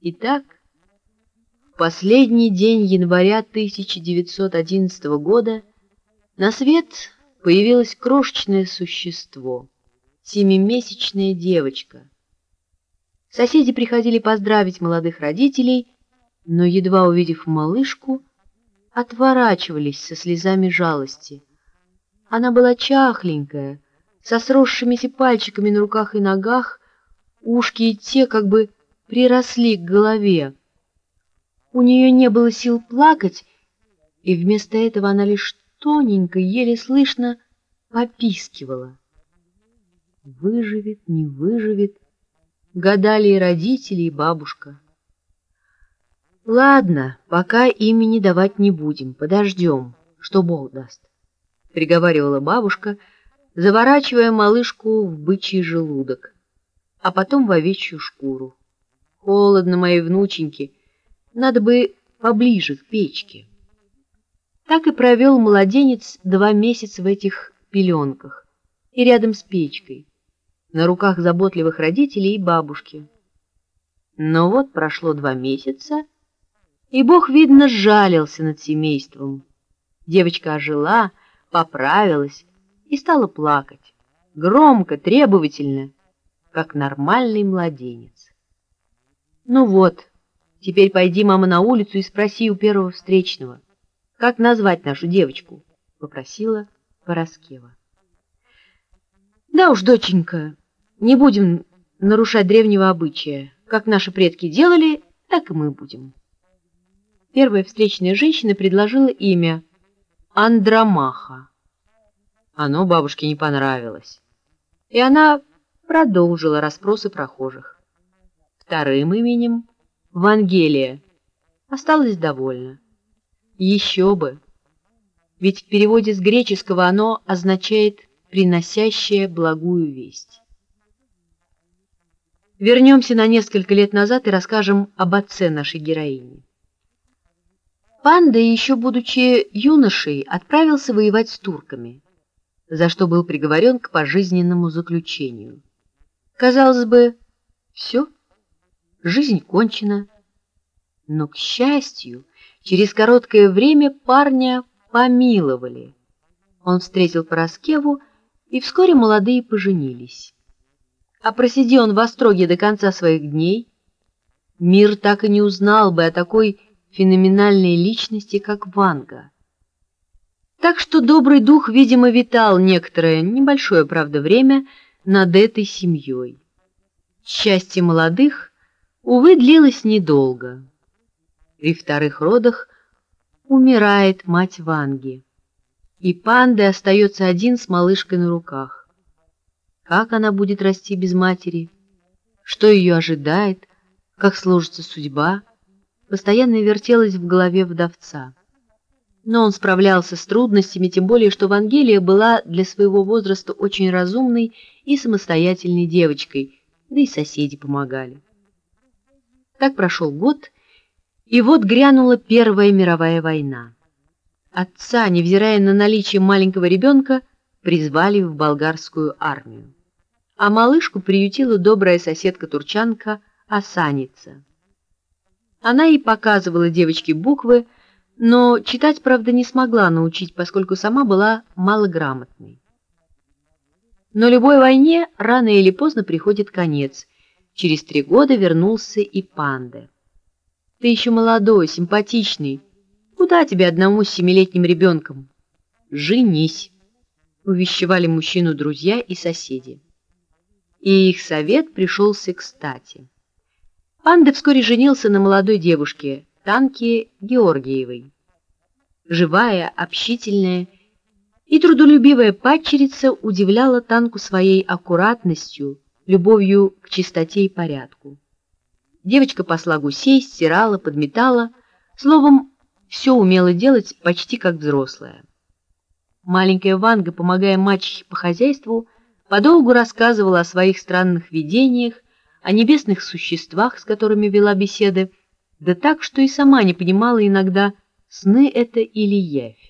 Итак, в последний день января 1911 года на свет появилось крошечное существо, семимесячная девочка. Соседи приходили поздравить молодых родителей, но, едва увидев малышку, отворачивались со слезами жалости. Она была чахленькая, со сросшимися пальчиками на руках и ногах, ушки и те как бы приросли к голове. У нее не было сил плакать, и вместо этого она лишь тоненько, еле слышно попискивала. Выживет, не выживет, гадали и родители, и бабушка. Ладно, пока имени давать не будем, подождем, что Бог даст, — приговаривала бабушка, заворачивая малышку в бычий желудок, а потом в овечью шкуру. Холодно, моей внученьки, надо бы поближе к печке. Так и провел младенец два месяца в этих пеленках и рядом с печкой, на руках заботливых родителей и бабушки. Но вот прошло два месяца, и Бог, видно, сжалился над семейством. Девочка ожила, поправилась и стала плакать, громко, требовательно, как нормальный младенец. Ну вот, теперь пойди, мама, на улицу и спроси у первого встречного, как назвать нашу девочку, — попросила Пороскева. Да уж, доченька, не будем нарушать древнего обычая. Как наши предки делали, так и мы будем. Первая встречная женщина предложила имя Андромаха. Оно бабушке не понравилось, и она продолжила расспросы прохожих вторым именем Вангелия, осталась довольна. Еще бы! Ведь в переводе с греческого оно означает «приносящее благую весть». Вернемся на несколько лет назад и расскажем об отце нашей героини. Панда, еще будучи юношей, отправился воевать с турками, за что был приговорен к пожизненному заключению. Казалось бы, все жизнь кончена. Но, к счастью, через короткое время парня помиловали. Он встретил Пороскеву, и вскоре молодые поженились. А просиди он в Остроге до конца своих дней, мир так и не узнал бы о такой феноменальной личности, как Ванга. Так что добрый дух, видимо, витал некоторое, небольшое, правда, время над этой семьей. Счастье молодых увы, длилось недолго. При вторых родах умирает мать Ванги, и Панды остается один с малышкой на руках. Как она будет расти без матери? Что ее ожидает? Как сложится судьба? Постоянно вертелась в голове вдовца. Но он справлялся с трудностями, тем более, что Вангелия была для своего возраста очень разумной и самостоятельной девочкой, да и соседи помогали. Так прошел год, и вот грянула Первая мировая война. Отца, невзирая на наличие маленького ребенка, призвали в болгарскую армию. А малышку приютила добрая соседка-турчанка Асаница. Она и показывала девочке буквы, но читать, правда, не смогла научить, поскольку сама была малограмотной. Но любой войне рано или поздно приходит конец — Через три года вернулся и Панде. «Ты еще молодой, симпатичный. Куда тебе одному с семилетним ребенком?» «Женись», — увещевали мужчину друзья и соседи. И их совет пришелся кстати. Панда вскоре женился на молодой девушке, Танке Георгиевой. Живая, общительная и трудолюбивая падчерица удивляла Танку своей аккуратностью, любовью к чистоте и порядку. Девочка пасла гусей, стирала, подметала, словом, все умела делать почти как взрослая. Маленькая Ванга, помогая мачехе по хозяйству, подолгу рассказывала о своих странных видениях, о небесных существах, с которыми вела беседы, да так, что и сама не понимала иногда, сны это или явь.